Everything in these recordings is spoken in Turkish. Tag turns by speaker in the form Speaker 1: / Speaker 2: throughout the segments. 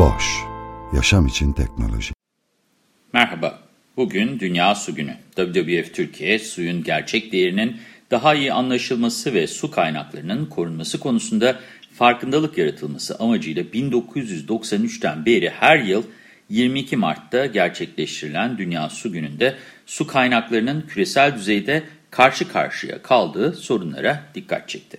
Speaker 1: Boş, yaşam için teknoloji.
Speaker 2: Merhaba, bugün Dünya Su Günü. WWF Türkiye, suyun gerçek değerinin daha iyi anlaşılması ve su kaynaklarının korunması konusunda farkındalık yaratılması amacıyla 1993'ten beri her yıl 22 Mart'ta gerçekleştirilen Dünya Su Günü'nde su kaynaklarının küresel düzeyde karşı karşıya kaldığı sorunlara dikkat çekti.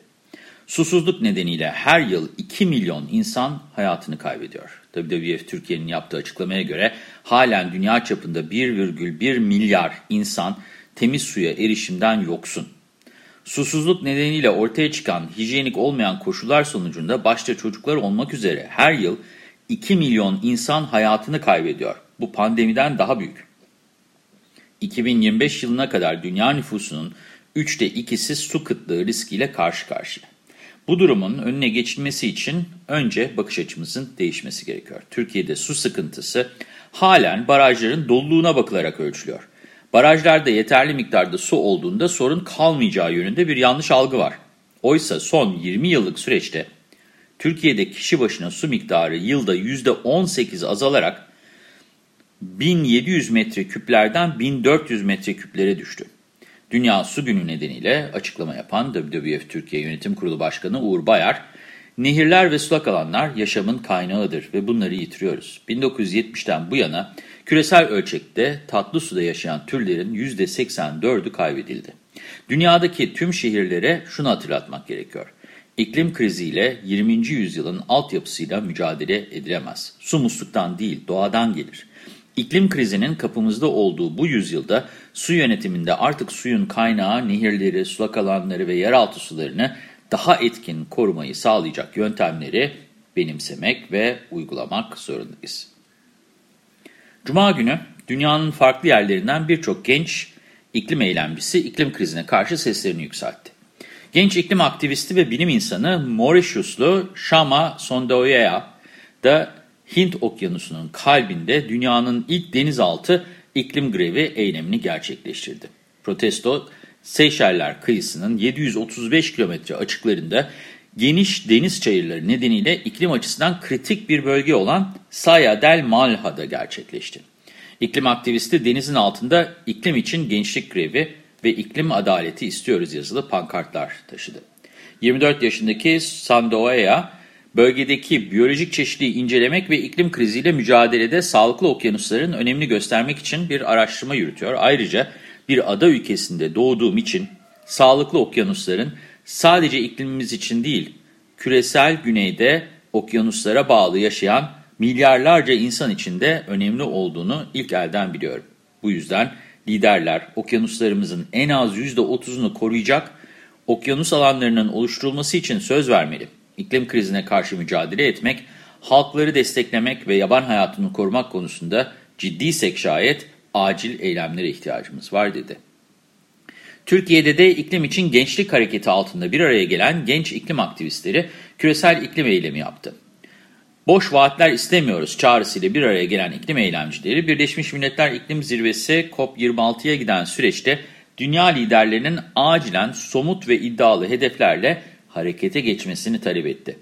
Speaker 2: Susuzluk nedeniyle her yıl 2 milyon insan hayatını kaybediyor. WWF Türkiye'nin yaptığı açıklamaya göre halen dünya çapında 1,1 milyar insan temiz suya erişimden yoksun. Susuzluk nedeniyle ortaya çıkan hijyenik olmayan koşullar sonucunda başta çocuklar olmak üzere her yıl 2 milyon insan hayatını kaybediyor. Bu pandemiden daha büyük. 2025 yılına kadar dünya nüfusunun üçte ikisi su kıtlığı riskiyle karşı karşıya. Bu durumun önüne geçilmesi için önce bakış açımızın değişmesi gerekiyor. Türkiye'de su sıkıntısı halen barajların doluluğuna bakılarak ölçülüyor. Barajlarda yeterli miktarda su olduğunda sorun kalmayacağı yönünde bir yanlış algı var. Oysa son 20 yıllık süreçte Türkiye'de kişi başına su miktarı yılda %18 azalarak 1700 metreküplerden 1400 metreküplere düştü. Dünya Su Günü nedeniyle açıklama yapan WWF Türkiye Yönetim Kurulu Başkanı Uğur Bayar, Nehirler ve sulak alanlar yaşamın kaynağıdır ve bunları yitiriyoruz. 1970'ten bu yana küresel ölçekte tatlı suda yaşayan türlerin %84'ü kaybedildi. Dünyadaki tüm şehirlere şunu hatırlatmak gerekiyor. İklim kriziyle 20. yüzyılın altyapısıyla mücadele edilemez. Su musluktan değil doğadan gelir. İklim krizinin kapımızda olduğu bu yüzyılda su yönetiminde artık suyun kaynağı, nehirleri, sulak alanları ve yeraltı sularını daha etkin korumayı sağlayacak yöntemleri benimsemek ve uygulamak zorundayız. Cuma günü dünyanın farklı yerlerinden birçok genç iklim eylemcisi iklim krizine karşı seslerini yükseltti. Genç iklim aktivisti ve bilim insanı Mauritiuslu Shama Sondoyea da Hint okyanusunun kalbinde dünyanın ilk denizaltı iklim grevi eylemini gerçekleştirdi. Protesto, Seyşeller kıyısının 735 kilometre açıklarında geniş deniz çayırları nedeniyle iklim açısından kritik bir bölge olan Saya del Malha'da gerçekleşti. İklim aktivisti denizin altında iklim için gençlik grevi ve iklim adaleti istiyoruz yazılı pankartlar taşıdı. 24 yaşındaki Sandoaya, bölgedeki biyolojik çeşitliliği incelemek ve iklim kriziyle mücadelede sağlıklı okyanusların önemini göstermek için bir araştırma yürütüyor. Ayrıca bir ada ülkesinde doğduğum için sağlıklı okyanusların sadece iklimimiz için değil, küresel güneyde okyanuslara bağlı yaşayan milyarlarca insan için de önemli olduğunu ilk elden biliyorum. Bu yüzden liderler okyanuslarımızın en az %30'unu koruyacak, okyanus alanlarının oluşturulması için söz vermeli. İklim krizine karşı mücadele etmek, halkları desteklemek ve yaban hayatını korumak konusunda ciddiysek şayet acil eylemlere ihtiyacımız var dedi. Türkiye'de de iklim için gençlik hareketi altında bir araya gelen genç iklim aktivistleri küresel iklim eylemi yaptı. Boş vaatler istemiyoruz çağrısıyla bir araya gelen iklim eylemcileri Birleşmiş Milletler İklim Zirvesi COP26'ya giden süreçte dünya liderlerinin acilen somut ve iddialı hedeflerle harekete geçmesini talep etti.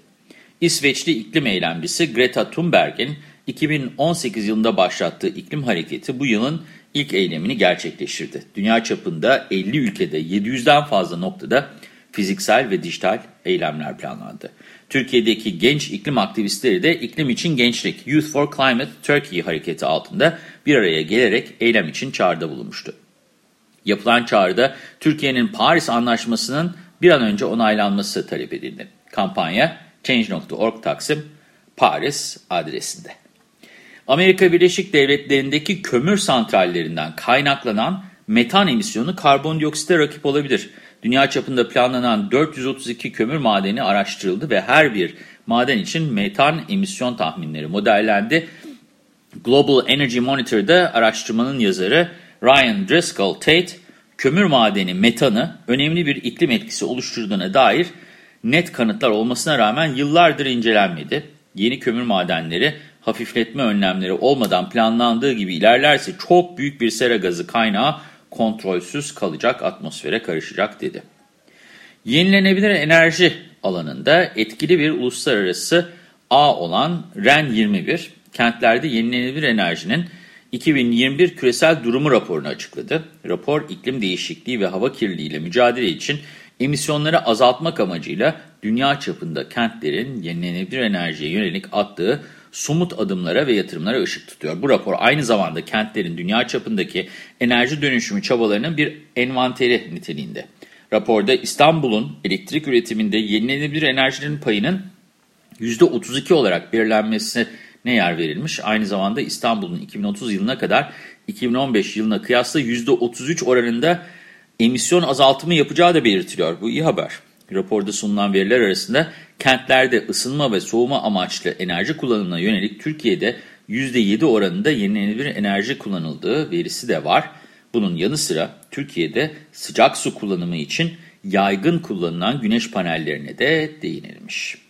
Speaker 2: İsveçli iklim eylemcisi Greta Thunberg'in 2018 yılında başlattığı iklim hareketi bu yılın ilk eylemini gerçekleştirdi. Dünya çapında 50 ülkede 700'den fazla noktada fiziksel ve dijital eylemler planlandı. Türkiye'deki genç iklim aktivistleri de iklim için gençlik Youth for Climate Turkey hareketi altında bir araya gelerek eylem için çağrıda bulunmuştu. Yapılan çağrıda Türkiye'nin Paris Anlaşması'nın bir an önce onaylanması talep edildi. Kampanya Change.org Taksim Paris adresinde. Amerika Birleşik Devletleri'ndeki kömür santrallerinden kaynaklanan metan emisyonu karbondioksite rakip olabilir. Dünya çapında planlanan 432 kömür madeni araştırıldı ve her bir maden için metan emisyon tahminleri modellendi. Global Energy Monitor'da araştırmanın yazarı Ryan Driscoll Tate, kömür madeni metanı önemli bir iklim etkisi oluşturduğuna dair net kanıtlar olmasına rağmen yıllardır incelenmedi. Yeni kömür madenleri hafifletme önlemleri olmadan planlandığı gibi ilerlerse çok büyük bir sera gazı kaynağı kontrolsüz kalacak, atmosfere karışacak dedi. Yenilenebilir enerji alanında etkili bir uluslararası ağ olan REN 21, kentlerde yenilenebilir enerjinin 2021 küresel durumu raporunu açıkladı. Rapor, iklim değişikliği ve hava kirliliği ile mücadele için emisyonları azaltmak amacıyla dünya çapında kentlerin yenilenebilir enerjiye yönelik attığı somut adımlara ve yatırımlara ışık tutuyor. Bu rapor aynı zamanda kentlerin dünya çapındaki enerji dönüşümü çabalarının bir envanteri niteliğinde. Raporda İstanbul'un elektrik üretiminde yenilenebilir enerjinin payının %32 olarak belirlenmesine yer verilmiş. Aynı zamanda İstanbul'un 2030 yılına kadar 2015 yılına kıyasla %33 oranında emisyon azaltımı yapacağı da belirtiliyor. Bu iyi haber. Raporda sunulan veriler arasında kentlerde ısınma ve soğuma amaçlı enerji kullanımına yönelik Türkiye'de %7 oranında yenilenebilir enerji kullanıldığı verisi de var. Bunun yanı sıra Türkiye'de sıcak su kullanımı için yaygın kullanılan güneş panellerine de değinilmiş.